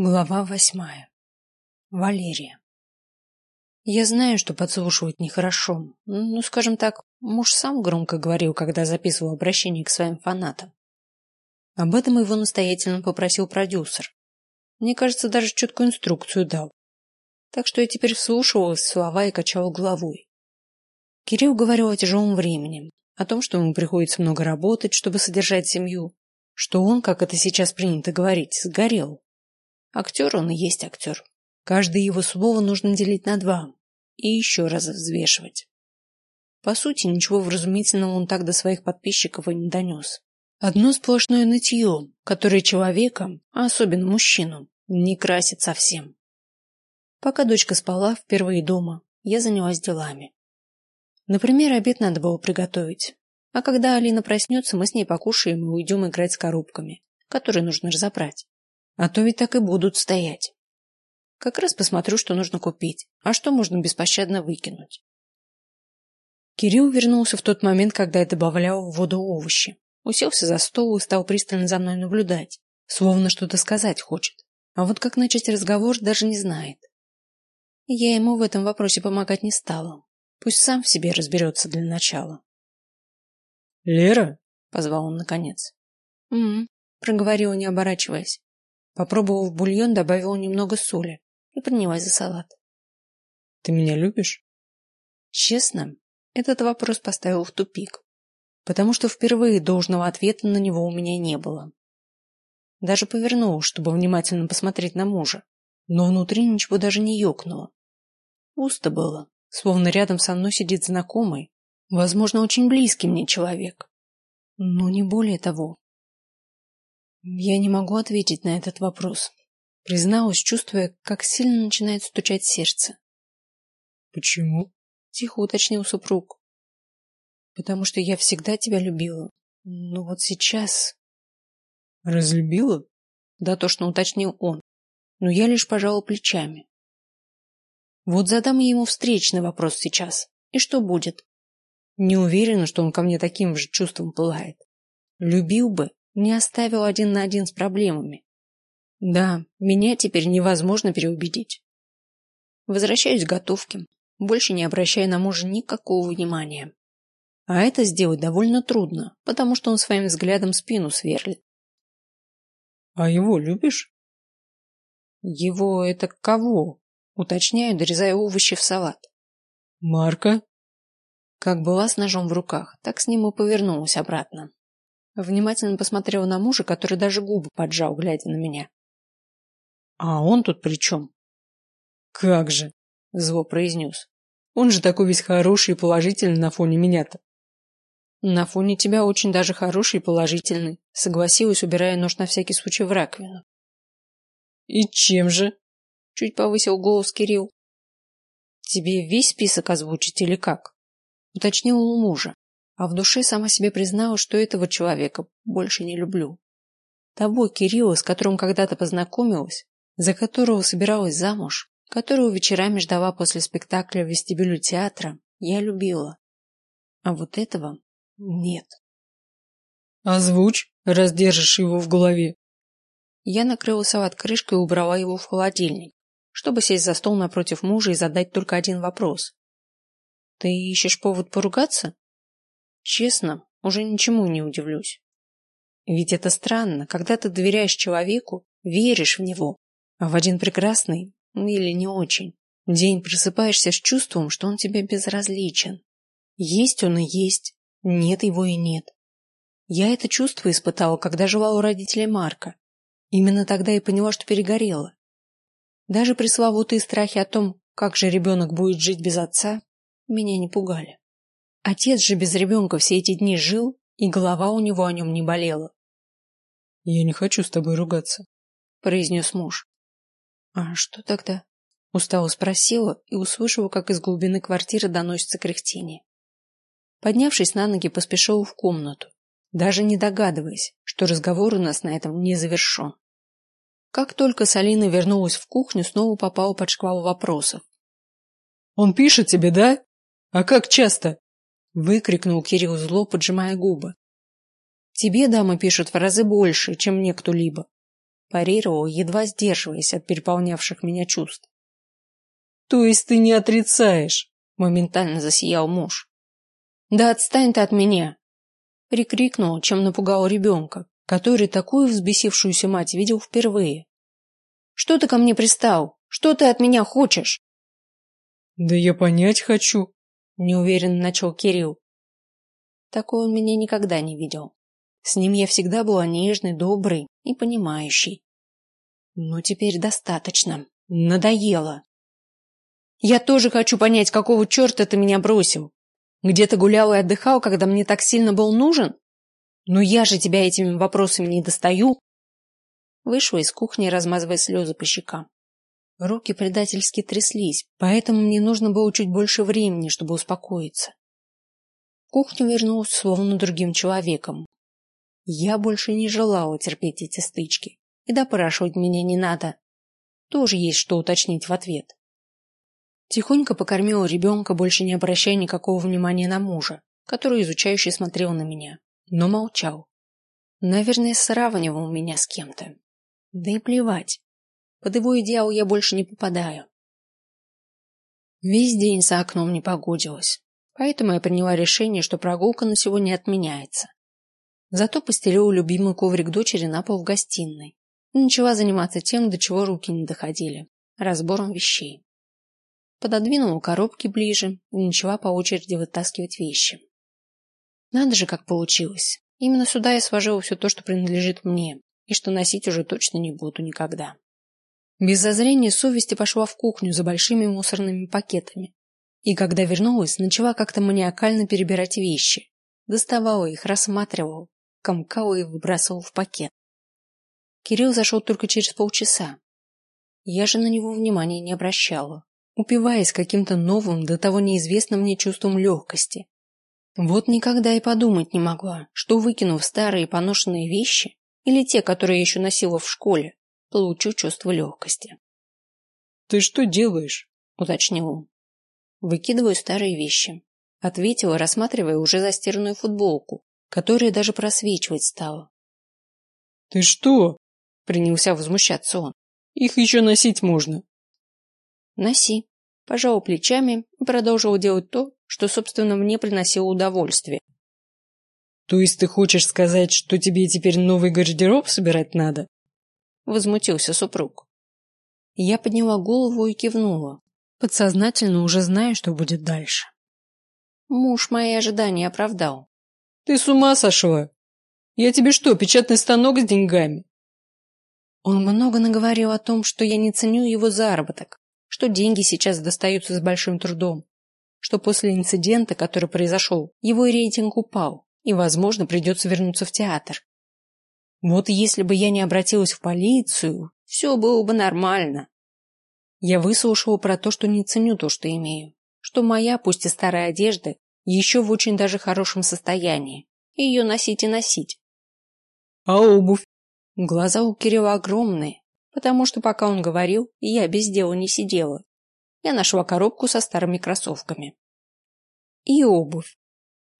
Глава восьмая. Валерия. Я знаю, что подслушивать нехорошо. Ну, скажем так, муж сам громко говорил, когда записывал обращение к своим фанатам. Об этом его настоятельно попросил продюсер. Мне кажется, даже четкую инструкцию дал. Так что я теперь вслушивалась в слова и качала головой. Кирилл говорил о тяжелом времени, о том, что ему приходится много работать, чтобы содержать семью, что он, как это сейчас принято говорить, сгорел, Актер он и есть актер. Каждое его слово нужно делить на два и еще раз взвешивать. По сути, ничего вразумительного он так до своих подписчиков и не донес. Одно сплошное нытье, которое человека, а особенно мужчину, не красит совсем. Пока дочка спала впервые дома, я занялась делами. Например, обед надо было приготовить. А когда Алина проснется, мы с ней покушаем и уйдем играть с коробками, которые нужно разобрать. А то ведь так и будут стоять. Как раз посмотрю, что нужно купить, а что можно беспощадно выкинуть. Кирилл вернулся в тот момент, когда я добавлял в воду овощи. Уселся за стол и стал пристально за мной наблюдать, словно что-то сказать хочет. А вот как начать разговор, даже не знает. Я ему в этом вопросе помогать не стала. Пусть сам в себе разберется для начала. «Лера?» — позвал он наконец. «М-м», проговорила, не оборачиваясь. Попробовав бульон, добавила немного соли и принялась за салат. Ты меня любишь? Честно, этот вопрос поставил в тупик, потому что впервые должного ответа на него у меня не было. Даже повернулась, чтобы внимательно посмотреть на мужа, но внутри ничего даже не ёкнуло. Пусто было, словно рядом со мной сидит знакомый, возможно, очень близкий мне человек. Но не более того. Я не могу ответить на этот вопрос. Призналась, чувствуя, как сильно начинает стучать сердце. Почему? Тихо уточнил супруг. Потому что я всегда тебя любила. Но вот сейчас... Разлюбила? Да тошно уточнил он. Но я лишь пожала плечами. Вот задам ему встречный вопрос сейчас. И что будет? Не уверена, что он ко мне таким же чувством пылает. Любил бы, не оставил один на один с проблемами. Да, меня теперь невозможно переубедить. Возвращаюсь к готовке, больше не обращая на мужа никакого внимания. А это сделать довольно трудно, потому что он своим взглядом спину сверлит. А его любишь? Его это кого? Уточняю, дорезая овощи в салат. Марка? Как была с ножом в руках, так с ним и повернулась обратно. Внимательно посмотрела на мужа, который даже губы поджал, глядя на меня. А он тут при чем? Как же, зло произнес. Он же такой весь хороший и положительный на фоне меня-то. На фоне тебя очень даже хороший и положительный, согласилась, убирая нож на всякий случай в раковину. И чем же? Чуть повысил голос Кирилл. Тебе весь список озвучить или как? Уточнил у мужа а в душе сама себе признала, что этого человека больше не люблю. Того Кирилла, с которым когда-то познакомилась, за которого собиралась замуж, которого вечерами ждала после спектакля в вестибюле театра, я любила. А вот этого нет. Озвучь, раз держишь его в голове. Я накрыла салат крышкой и убрала его в холодильник, чтобы сесть за стол напротив мужа и задать только один вопрос. Ты ищешь повод поругаться? Честно, уже ничему не удивлюсь. Ведь это странно, когда ты доверяешь человеку, веришь в него, а в один прекрасный, или не очень, день просыпаешься с чувством, что он тебе безразличен. Есть он и есть, нет его и нет. Я это чувство испытала, когда жила у родителей Марка. Именно тогда и поняла, что перегорела. Даже пресловутые страхи о том, как же ребенок будет жить без отца, меня не пугали. Отец же без ребенка все эти дни жил, и голова у него о нем не болела. Я не хочу с тобой ругаться, произнес муж. А что тогда? Устало спросила и услышала, как из глубины квартиры доносится кряхтение. Поднявшись на ноги, поспешила в комнату, даже не догадываясь, что разговор у нас на этом не завершен. Как только Салина вернулась в кухню, снова попала под шквал вопросов. Он пишет тебе, да? А как часто? Выкрикнул Кирилл зло, поджимая губы. Тебе дамы пишут в разы больше, чем мне кто-либо. парировал, едва сдерживаясь от переполнявших меня чувств. То есть ты не отрицаешь? Моментально засиял муж. Да отстань ты от меня! Прикрикнул, чем напугал ребенка, который такую взбесившуюся мать видел впервые. Что ты ко мне пристал? Что ты от меня хочешь? Да я понять хочу, неуверенно начал Кирилл. Такой он меня никогда не видел. С ним я всегда была нежной, доброй и понимающей. Но теперь достаточно. Надоело. Я тоже хочу понять, какого черта ты меня бросил. Где ты гулял и отдыхал, когда мне так сильно был нужен? Но я же тебя этими вопросами не достаю. Вышла из кухни, размазывая слезы по щекам. Руки предательски тряслись, поэтому мне нужно было чуть больше времени, чтобы успокоиться. В кухню вернулась словно другим человеком, я больше не желала терпеть эти стычки. И допрашивать меня не надо. Тоже есть что уточнить в ответ. Тихонько покормила ребенка, больше не обращая никакого внимания на мужа, который изучающе смотрел на меня, но молчал. Наверное, сравнивал меня с кем-то. Да и плевать. Под его идеал я больше не попадаю. Весь день за окном не погодилось, поэтому я приняла решение, что прогулка на сегодня отменяется. Зато постелила любимый коврик дочери на пол в гостиной и начала заниматься тем, до чего руки не доходили разбором вещей. Пододвинула коробки ближе и начала по очереди вытаскивать вещи. Надо же, как получилось. Именно сюда я сложила все то, что принадлежит мне, и что носить уже точно не буду никогда. Без зазрения совести пошла в кухню за большими мусорными пакетами. И когда вернулась, начала как-то маниакально перебирать вещи. Доставала их, рассматривала, комкал и выбрасывал в пакет. Кирилл зашел только через полчаса. Я же на него внимания не обращала, упиваясь каким-то новым, до того неизвестным мне чувством легкости. Вот никогда и подумать не могла, что выкинув старые поношенные вещи или те, которые я еще носила в школе, получу чувство легкости. Ты что делаешь? уточнил он. Выкидываю старые вещи, ответила, рассматривая уже застиранную футболку, которая даже просвечивать стала. Ты что? принялся возмущаться он. Их еще носить можно. Носи. Пожал плечами и продолжил делать то, что собственно мне приносило удовольствие. То есть ты хочешь сказать, что тебе теперь новый гардероб собирать надо? Возмутился супруг. Я подняла голову и кивнула, подсознательно уже зная, что будет дальше. Муж мои ожидания оправдал. Ты с ума сошла? Я тебе что, печатный станок с деньгами? Он много наговорил о том, что я не ценю его заработок, что деньги сейчас достаются с большим трудом, что после инцидента, который произошел, его рейтинг упал, и, возможно, придется вернуться в театр. Вот если бы я не обратилась в полицию, все было бы нормально. Я выслушала про то, что не ценю то, что имею, что моя, пусть и старая одежда, еще в очень даже хорошем состоянии. Ее носить и носить. А обувь? Глаза у Кирилла огромные, потому что пока он говорил, я без дела не сидела. Я нашла коробку со старыми кроссовками. И обувь.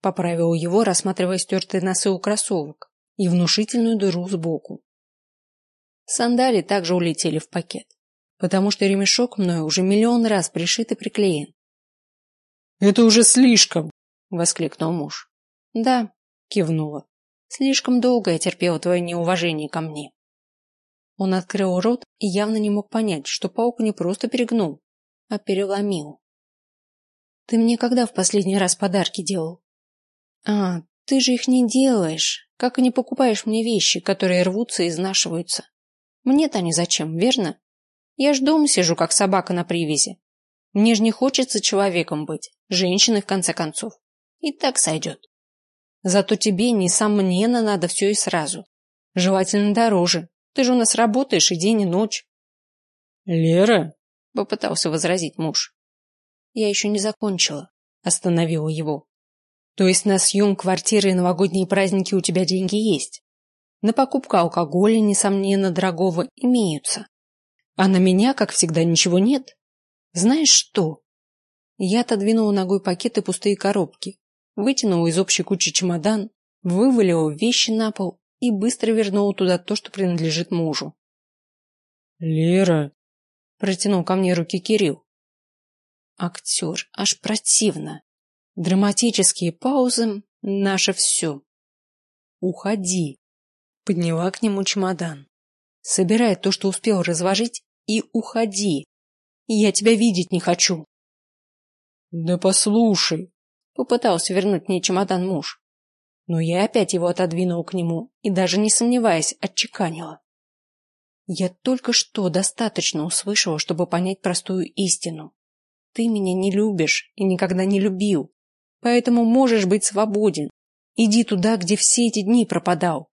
Поправил его, рассматривая стертые носы у кроссовок и внушительную дыру сбоку. Сандали также улетели в пакет, потому что ремешок мною уже миллион раз пришит и приклеен. Это уже слишком, воскликнул муж. Да, кивнула. Слишком долго я терпела твое неуважение ко мне. Он открыл рот и явно не мог понять, что паук не просто перегнул, а переломил. Ты мне когда в последний раз подарки делал? А, ты же их не делаешь, как и не покупаешь мне вещи, которые рвутся и изнашиваются. Мне-то они зачем, верно? Я ж дома сижу, как собака на привязи. Мне же не хочется человеком быть, женщиной в конце концов. И так сойдет. Зато тебе, несомненно, надо все и сразу. Желательно дороже. Ты же у нас работаешь и день, и ночь. Лера, попытался возразить муж. Я еще не закончила, остановила его. То есть на съем квартиры и новогодние праздники у тебя деньги есть. На покупку алкоголя, несомненно, дорогого имеются. А на меня, как всегда, ничего нет. Знаешь что? Я отодвинула ногой пакеты пустые коробки, вытянула из общей кучи чемодан, вывалила вещи на пол и быстро вернула туда то, что принадлежит мужу. Лера, протянул ко мне руки Кирилл. Актер, аж противно. Драматические паузы — наше все. Уходи. Подняла к нему чемодан. Собирай то, что успел разложить, и уходи. Я тебя видеть не хочу. Да послушай, попытался вернуть мне чемодан муж. Но я опять его отодвинул к нему и даже не сомневаясь, отчеканила. Я только что достаточно услышала, чтобы понять простую истину. Ты меня не любишь и никогда не любил, поэтому можешь быть свободен. Иди туда, где все эти дни пропадал.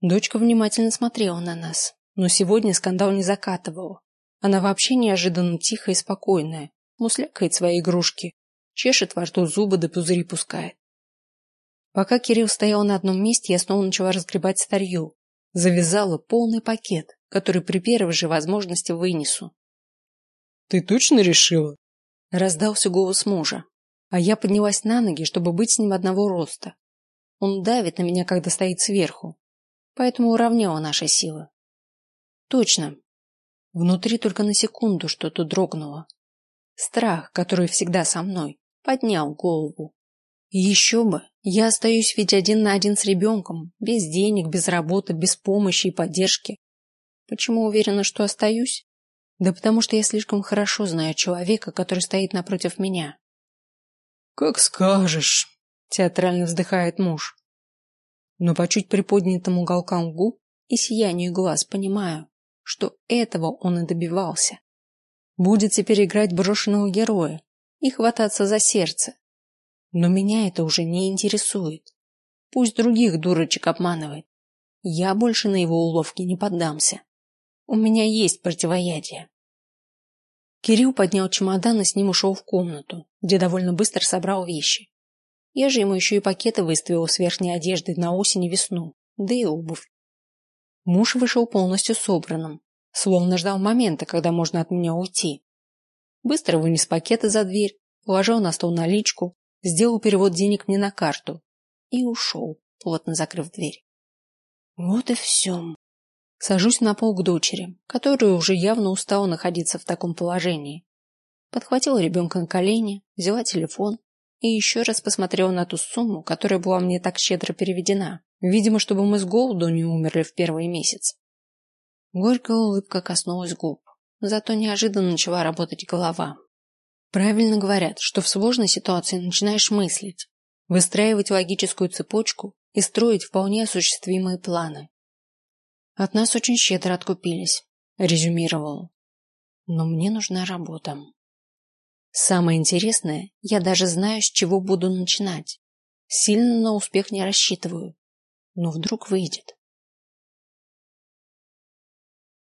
Дочка внимательно смотрела на нас, но сегодня скандал не закатывала. Она вообще неожиданно тихая и спокойная, муслякает свои игрушки, чешет во рту зубы да пузыри пускает. Пока Кирилл стоял на одном месте, я снова начала разгребать старье. Завязала полный пакет, который при первой же возможности вынесу. Ты точно решила? Раздался голос мужа, а я поднялась на ноги, чтобы быть с ним одного роста. Он давит на меня, когда стоит сверху, поэтому уравняла наши силы. Точно. Внутри только на секунду что-то дрогнуло. Страх, который всегда со мной, поднял голову. Еще бы, я остаюсь ведь один на один с ребенком, без денег, без работы, без помощи и поддержки. Почему уверена, что остаюсь? Да потому что я слишком хорошо знаю человека, который стоит напротив меня. Как скажешь, театрально вздыхает муж. Но по чуть приподнятым уголкам губ и сиянию глаз понимаю, что этого он и добивался. Будет теперь играть брошенного героя и хвататься за сердце. Но меня это уже не интересует. Пусть других дурочек обманывает. Я больше на его уловки не поддамся. У меня есть противоядие. Кирилл поднял чемодан и с ним ушел в комнату, где довольно быстро собрал вещи. Я же ему еще и пакеты выставил с верхней одеждой на осень и весну, да и обувь. Муж вышел полностью собранным, словно ждал момента, когда можно от меня уйти. Быстро вынес пакеты за дверь, положил на стол наличку, сделал перевод денег мне на карту и ушел, плотно закрыв дверь. Вот и все. Сажусь на пол к дочери, которая уже явно устала находиться в таком положении. Подхватила ребенка на колени, взяла телефон и еще раз посмотрела на ту сумму, которая была мне так щедро переведена, видимо, чтобы мы с голоду не умерли в первый месяц. Горькая улыбка коснулась губ, зато неожиданно начала работать голова. Правильно говорят, что в сложной ситуации начинаешь мыслить, выстраивать логическую цепочку и строить вполне осуществимые планы. От нас очень щедро откупились, резюмировал. Но мне нужна работа. Самое интересное, я даже знаю, с чего буду начинать. Сильно на успех не рассчитываю, но вдруг выйдет.